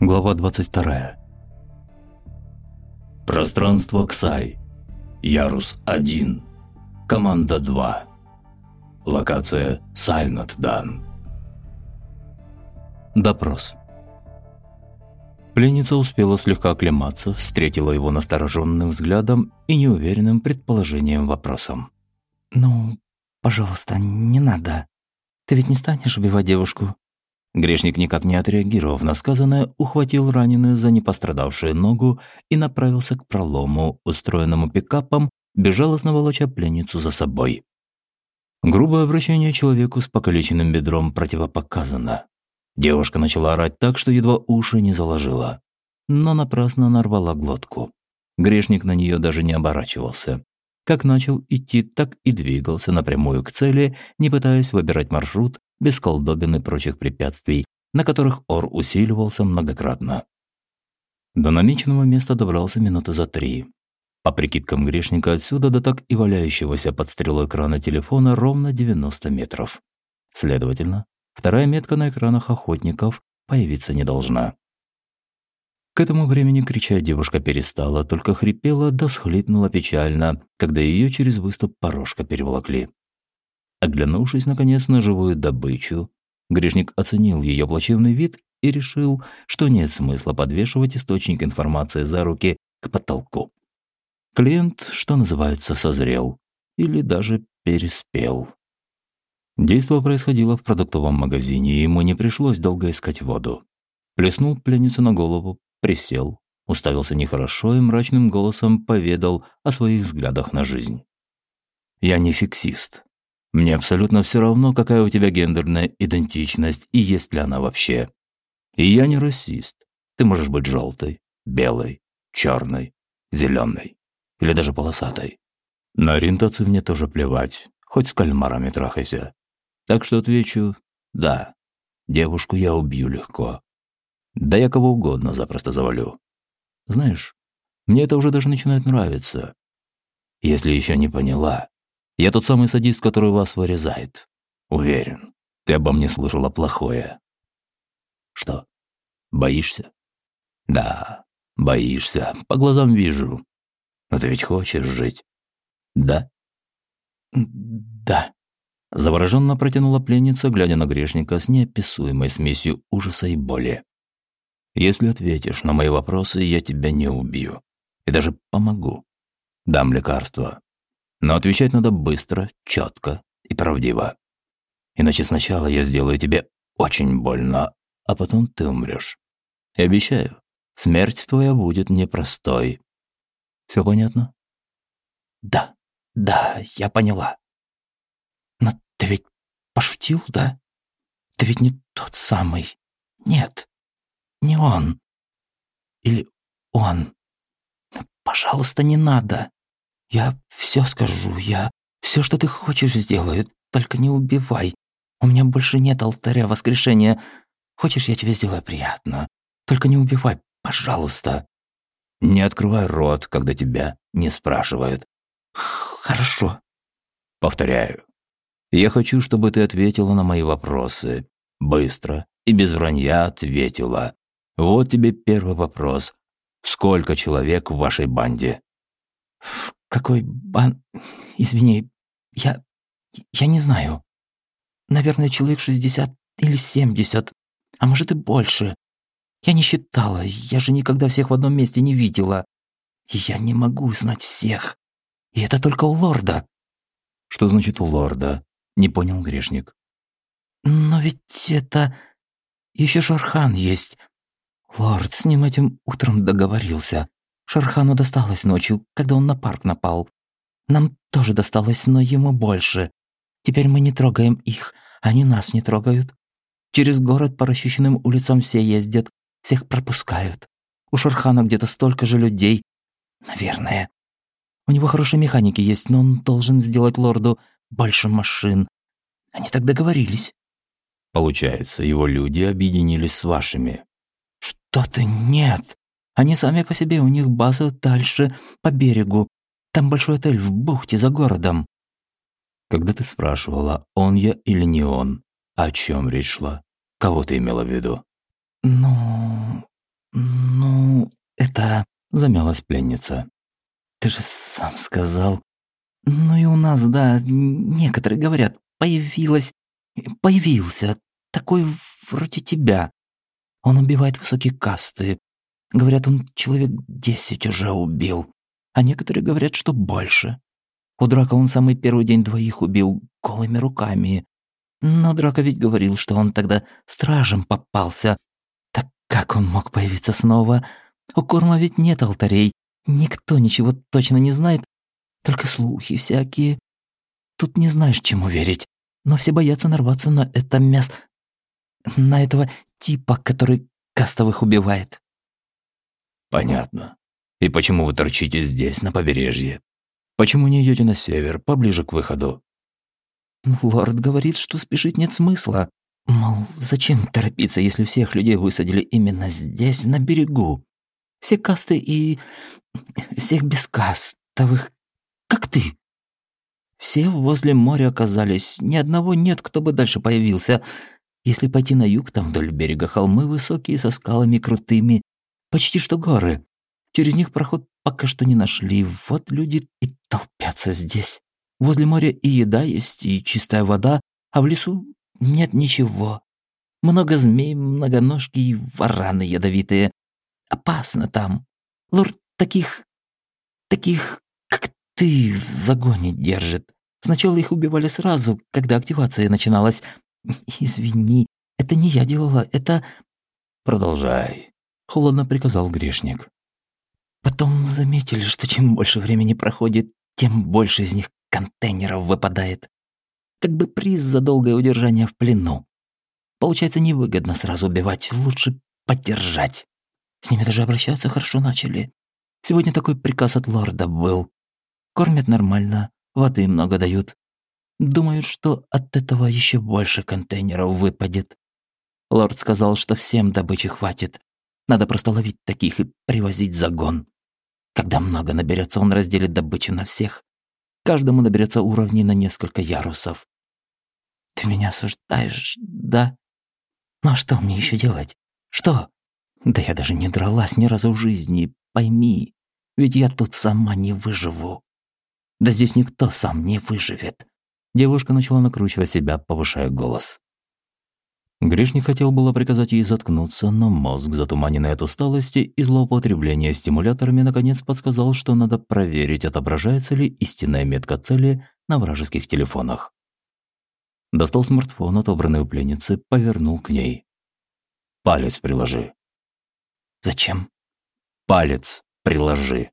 Глава 22. Пространство Ксай. Ярус 1. Команда 2. Локация Silent Дан. Допрос. Пленница успела слегка оклематься, встретила его настороженным взглядом и неуверенным предположением вопросом. «Ну, пожалуйста, не надо. Ты ведь не станешь убивать девушку?» Грешник, никак не отреагировав на сказанное, ухватил раненую за непострадавшую ногу и направился к пролому, устроенному пикапом, безжалостно волоча пленницу за собой. Грубое обращение человеку с покалеченным бедром противопоказано. Девушка начала орать так, что едва уши не заложила. Но напрасно нарвала глотку. Грешник на нее даже не оборачивался. Как начал идти, так и двигался напрямую к цели, не пытаясь выбирать маршрут без колдобин и прочих препятствий, на которых Ор усиливался многократно. До намеченного места добрался минуты за три. По прикидкам грешника отсюда до так и валяющегося под стрелой экрана телефона ровно 90 метров. Следовательно, вторая метка на экранах охотников появиться не должна. К этому времени кричать девушка перестала, только хрипела да схлипнула печально, когда ее через выступ порожка переволокли. Оглянувшись, наконец, на живую добычу, грешник оценил ее плачевный вид и решил, что нет смысла подвешивать источник информации за руки к потолку. Клиент, что называется, созрел или даже переспел. Действо происходило в продуктовом магазине, и ему не пришлось долго искать воду. Плеснул пленницу на голову, присел, уставился нехорошо и мрачным голосом поведал о своих взглядах на жизнь. «Я не сексист. Мне абсолютно все равно, какая у тебя гендерная идентичность и есть ли она вообще. И я не расист. Ты можешь быть желтой, белой, черной, зеленой или даже полосатой. На ориентацию мне тоже плевать, хоть с кальмарами трахайся. Так что отвечу «да». Девушку я убью легко. Да я кого угодно запросто завалю. Знаешь, мне это уже даже начинает нравиться. Если еще не поняла, я тот самый садист, который вас вырезает. Уверен, ты обо мне слышала плохое. Что, боишься? Да, боишься, по глазам вижу. Но ты ведь хочешь жить? Да? Да. Завороженно протянула пленница, глядя на грешника с неописуемой смесью ужаса и боли. Если ответишь на мои вопросы, я тебя не убью. И даже помогу. Дам лекарство. Но отвечать надо быстро, четко и правдиво. Иначе сначала я сделаю тебе очень больно, а потом ты умрешь. И обещаю, смерть твоя будет непростой. Все понятно? Да, да, я поняла. Но ты ведь пошутил, да? Ты ведь не тот самый. Нет, не он. Или он. Пожалуйста, не надо. «Я все скажу, я все, что ты хочешь, сделаю, только не убивай. У меня больше нет алтаря воскрешения. Хочешь, я тебе сделаю приятно? Только не убивай, пожалуйста». «Не открывай рот, когда тебя не спрашивают». «Хорошо». «Повторяю. Я хочу, чтобы ты ответила на мои вопросы. Быстро и без вранья ответила. Вот тебе первый вопрос. Сколько человек в вашей банде?» «Какой бан... Извини, я... я не знаю. Наверное, человек шестьдесят или семьдесят, а может и больше. Я не считала, я же никогда всех в одном месте не видела. И я не могу знать всех. И это только у лорда». «Что значит у лорда?» — не понял грешник. «Но ведь это... еще Шархан есть. Лорд с ним этим утром договорился. Шархану досталось ночью, когда он на парк напал. Нам тоже досталось, но ему больше. Теперь мы не трогаем их, они нас не трогают. Через город по расчищенным улицам все ездят, всех пропускают. У Шархана где-то столько же людей. Наверное. У него хорошие механики есть, но он должен сделать лорду больше машин. Они так договорились. Получается, его люди объединились с вашими. Что-то нет. Они сами по себе, у них база дальше, по берегу. Там большой отель в бухте за городом». «Когда ты спрашивала, он я или не он, о чем речь шла? Кого ты имела в виду?» «Ну...» «Ну, это...» — замялась пленница. «Ты же сам сказал...» «Ну и у нас, да, некоторые говорят, появилась... Появился такой вроде тебя. Он убивает высокие касты. Говорят, он человек десять уже убил. А некоторые говорят, что больше. У Драка он самый первый день двоих убил голыми руками. Но Драка ведь говорил, что он тогда стражем попался. Так как он мог появиться снова? У Корма ведь нет алтарей. Никто ничего точно не знает. Только слухи всякие. Тут не знаешь, чему верить. Но все боятся нарваться на это мясо... На этого типа, который кастовых убивает. Понятно. И почему вы торчите здесь, на побережье? Почему не идете на север, поближе к выходу? Лорд говорит, что спешить нет смысла. Мол, зачем торопиться, если всех людей высадили именно здесь, на берегу? Все касты и... всех бескастовых, как ты. Все возле моря оказались, ни одного нет, кто бы дальше появился. Если пойти на юг, там вдоль берега холмы высокие, со скалами крутыми, почти что горы. Через них проход пока что не нашли, вот люди и толпятся здесь. Возле моря и еда есть, и чистая вода, а в лесу нет ничего. Много змей, многоножки и вараны ядовитые. Опасно там. Лорд таких... таких, как ты, в загоне держит. Сначала их убивали сразу, когда активация начиналась. Извини, это не я делала, это... Продолжай, холодно приказал грешник. Потом заметили, что чем больше времени проходит, тем больше из них контейнеров выпадает. Как бы приз за долгое удержание в плену. Получается, невыгодно сразу убивать, лучше поддержать. С ними даже обращаться хорошо начали. Сегодня такой приказ от лорда был. Кормят нормально, воды много дают. Думают, что от этого еще больше контейнеров выпадет. Лорд сказал, что всем добычи хватит. Надо просто ловить таких и привозить загон. Когда много наберется, он разделит добычу на всех. Каждому наберется уровней на несколько ярусов. Ты меня осуждаешь, да? Ну а что мне еще делать? Что? Да я даже не дралась ни разу в жизни, пойми. Ведь я тут сама не выживу. Да здесь никто сам не выживет. Девушка начала накручивать себя, повышая голос. Гришник хотел было приказать ей заткнуться, но мозг, затуманенный от усталости и злоупотребления стимуляторами, наконец подсказал, что надо проверить, отображается ли истинная метка цели на вражеских телефонах. Достал смартфон, отобранный у пленницы, повернул к ней. «Палец приложи». «Зачем?» «Палец приложи».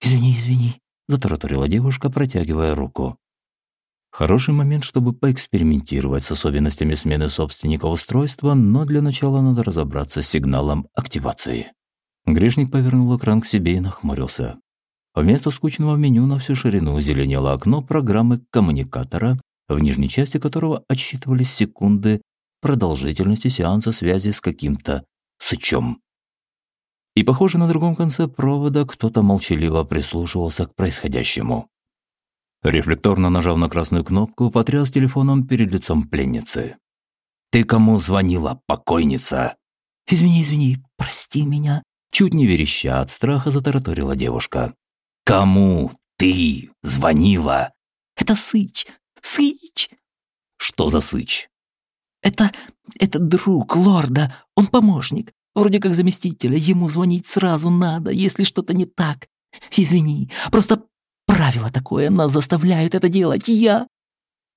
«Извини, извини», – затараторила девушка, протягивая руку. Хороший момент, чтобы поэкспериментировать с особенностями смены собственника устройства, но для начала надо разобраться с сигналом активации. Грешник повернул экран к себе и нахмурился. Вместо скучного меню на всю ширину зеленело окно программы коммуникатора, в нижней части которого отсчитывались секунды продолжительности сеанса связи с каким-то сычом. И, похоже, на другом конце провода кто-то молчаливо прислушивался к происходящему. Рефлекторно нажав на красную кнопку, потряс телефоном перед лицом пленницы. «Ты кому звонила, покойница?» «Извини, извини, прости меня», чуть не вереща от страха затараторила девушка. «Кому ты звонила?» «Это Сыч, Сыч!» «Что за Сыч?» «Это... это друг лорда, он помощник, вроде как заместителя, ему звонить сразу надо, если что-то не так. Извини, просто Правило такое, нас заставляют это делать, я...»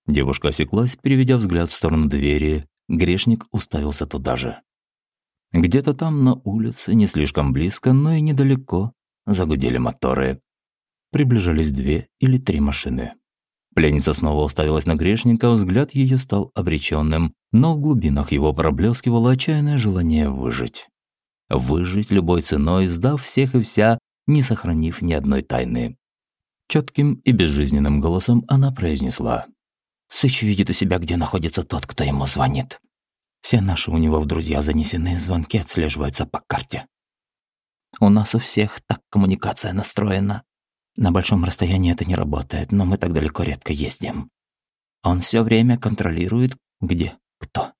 Девушка осеклась, переведя взгляд в сторону двери. Грешник уставился туда же. Где-то там на улице, не слишком близко, но и недалеко, загудели моторы. Приближались две или три машины. Пленница снова уставилась на грешника, взгляд ее стал обреченным, но в глубинах его проблескивало отчаянное желание выжить. Выжить любой ценой, сдав всех и вся, не сохранив ни одной тайны. Четким и безжизненным голосом она произнесла. «Сыч видит у себя, где находится тот, кто ему звонит. Все наши у него в друзья занесены, звонки отслеживаются по карте. У нас у всех так коммуникация настроена. На большом расстоянии это не работает, но мы так далеко редко ездим. Он все время контролирует, где кто.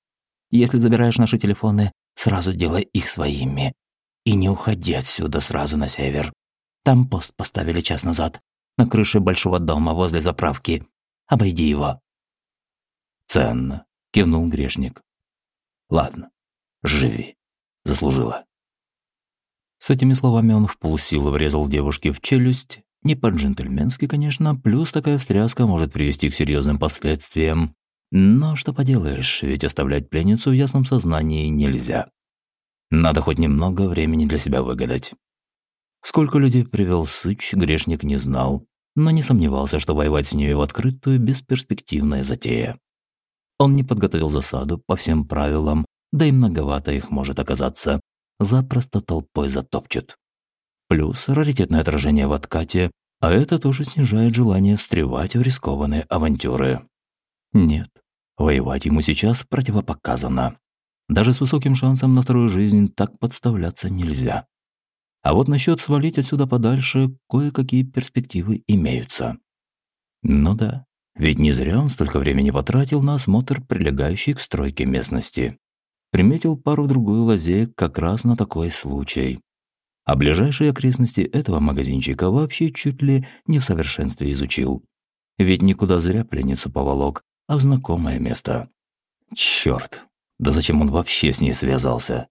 Если забираешь наши телефоны, сразу делай их своими. И не уходи отсюда сразу на север. Там пост поставили час назад, на крыше большого дома возле заправки. Обойди его». «Ценно», – кивнул грешник. «Ладно, живи. Заслужила». С этими словами он в полсилы врезал девушке в челюсть. Не по-джентльменски, конечно, плюс такая встряска может привести к серьезным последствиям. Но что поделаешь, ведь оставлять пленницу в ясном сознании нельзя. Надо хоть немного времени для себя выгадать. Сколько людей привел Сыч, грешник не знал, но не сомневался, что воевать с ней в открытую – бесперспективная затея. Он не подготовил засаду по всем правилам, да и многовато их может оказаться. Запросто толпой затопчут. Плюс раритетное отражение в откате, а это тоже снижает желание встревать в рискованные авантюры. Нет, воевать ему сейчас противопоказано. Даже с высоким шансом на вторую жизнь так подставляться нельзя. А вот насчет свалить отсюда подальше кое-какие перспективы имеются. Ну да, ведь не зря он столько времени потратил на осмотр прилегающей к стройке местности. Приметил пару-другую лазеек как раз на такой случай. А ближайшие окрестности этого магазинчика вообще чуть ли не в совершенстве изучил. Ведь никуда зря пленницу поволок, а в знакомое место. Чёрт, да зачем он вообще с ней связался?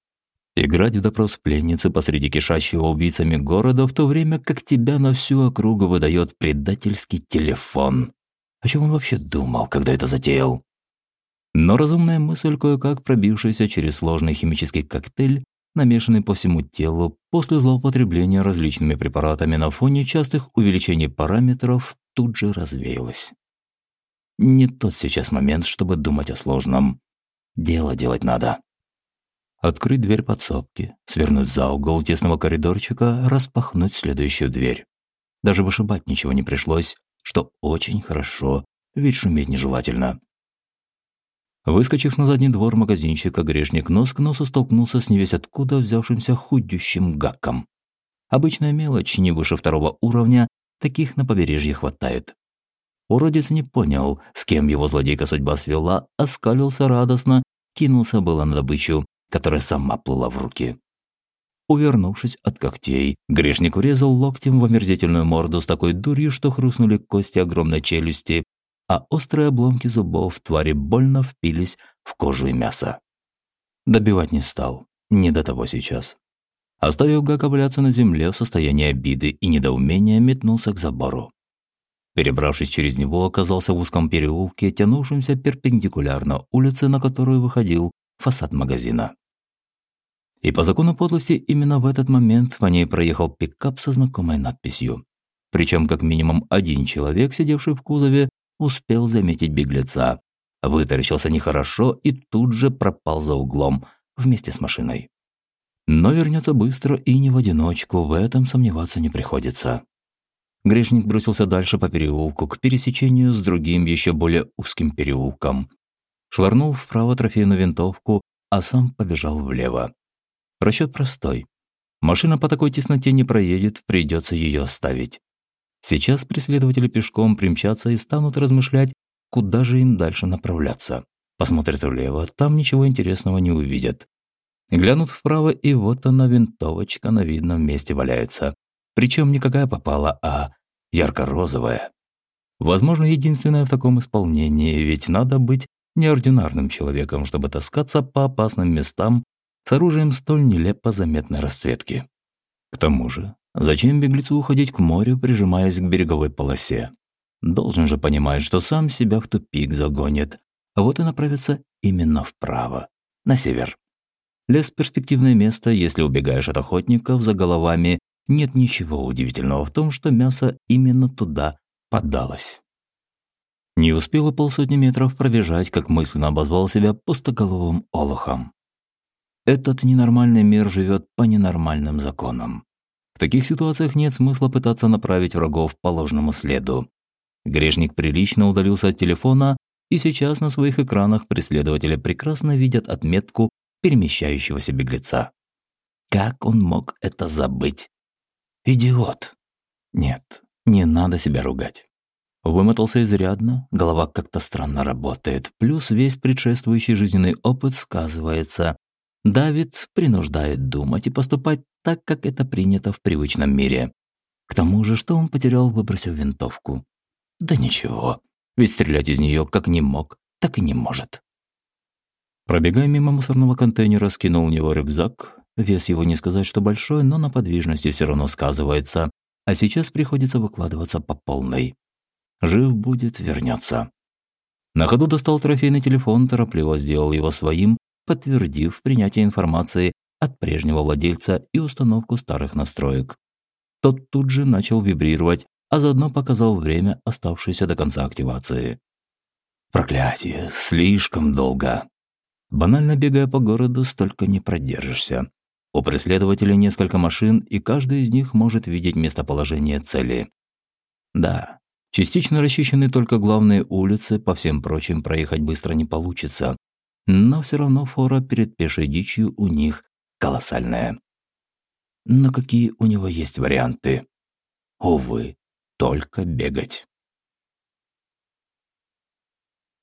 Играть в допрос пленницы посреди кишащего убийцами города, в то время как тебя на всю округу выдает предательский телефон. О чем он вообще думал, когда это затеял? Но разумная мысль, кое-как пробившаяся через сложный химический коктейль, намешанный по всему телу после злоупотребления различными препаратами на фоне частых увеличений параметров, тут же развеялась. Не тот сейчас момент, чтобы думать о сложном. Дело делать надо. Открыть дверь подсобки, свернуть за угол тесного коридорчика, распахнуть следующую дверь. Даже вышибать ничего не пришлось, что очень хорошо, ведь шуметь нежелательно. Выскочив на задний двор магазинчика, грешник нос к носу столкнулся с невесть откуда взявшимся худющим гаком. Обычная мелочь, не выше второго уровня, таких на побережье хватает. Уродец не понял, с кем его злодейка судьба свела, оскалился радостно, кинулся было на добычу, которая сама плыла в руки. Увернувшись от когтей, грешник врезал локтем в омерзительную морду с такой дурью, что хрустнули кости огромной челюсти, а острые обломки зубов твари больно впились в кожу и мясо. Добивать не стал, не до того сейчас. Оставив Гака валяться на земле в состоянии обиды и недоумения, метнулся к забору. Перебравшись через него, оказался в узком переулке, тянувшемся перпендикулярно улице, на которую выходил фасад магазина. И по закону подлости именно в этот момент по ней проехал пикап со знакомой надписью. Причем как минимум один человек, сидевший в кузове, успел заметить беглеца. Вытаращился нехорошо и тут же пропал за углом вместе с машиной. Но вернется быстро и не в одиночку, в этом сомневаться не приходится. Грешник бросился дальше по переулку, к пересечению с другим, еще более узким переулком. Швырнул вправо трофейную винтовку, а сам побежал влево. Расчет простой. Машина по такой тесноте не проедет, придется ее оставить. Сейчас преследователи пешком примчатся и станут размышлять, куда же им дальше направляться. Посмотрят влево, там ничего интересного не увидят. Глянут вправо, и вот она, винтовочка на видном месте валяется. Причем никакая попала, а ярко-розовая. Возможно, единственная в таком исполнении, ведь надо быть неординарным человеком, чтобы таскаться по опасным местам с оружием столь нелепо заметной расцветки. К тому же, Зачем беглецу уходить к морю, прижимаясь к береговой полосе? Должен же понимать, что сам себя в тупик загонит. А вот и направится именно вправо, на север. Лес – перспективное место, если убегаешь от охотников за головами, нет ничего удивительного в том, что мясо именно туда подалось. Не успел и полсотни метров пробежать, как мысленно обозвал себя пустоголовым олухом. Этот ненормальный мир живет по ненормальным законам. В таких ситуациях нет смысла пытаться направить врагов по ложному следу. Грешник прилично удалился от телефона, и сейчас на своих экранах преследователи прекрасно видят отметку перемещающегося беглеца. Как он мог это забыть? Идиот. Нет, не надо себя ругать. Вымотался изрядно, голова как-то странно работает, плюс весь предшествующий жизненный опыт сказывается. Давид принуждает думать и поступать так, как это принято в привычном мире. К тому же, что он потерял, выбросив винтовку? Да ничего, ведь стрелять из нее как не мог, так и не может. Пробегая мимо мусорного контейнера, скинул у него рюкзак. Вес его не сказать, что большой, но на подвижности все равно сказывается, а сейчас приходится выкладываться по полной. Жив будет, вернется. На ходу достал трофейный телефон, торопливо сделал его своим, подтвердив принятие информации от прежнего владельца и установку старых настроек. Тот тут же начал вибрировать, а заодно показал время, оставшееся до конца активации. Проклятие, слишком долго. Банально бегая по городу, столько не продержишься. У преследователей несколько машин, и каждый из них может видеть местоположение цели. Да, частично расчищены только главные улицы, по всем прочим проехать быстро не получится. Но все равно фора перед пешей дичью у них колоссальная. Но какие у него есть варианты? Увы, только бегать.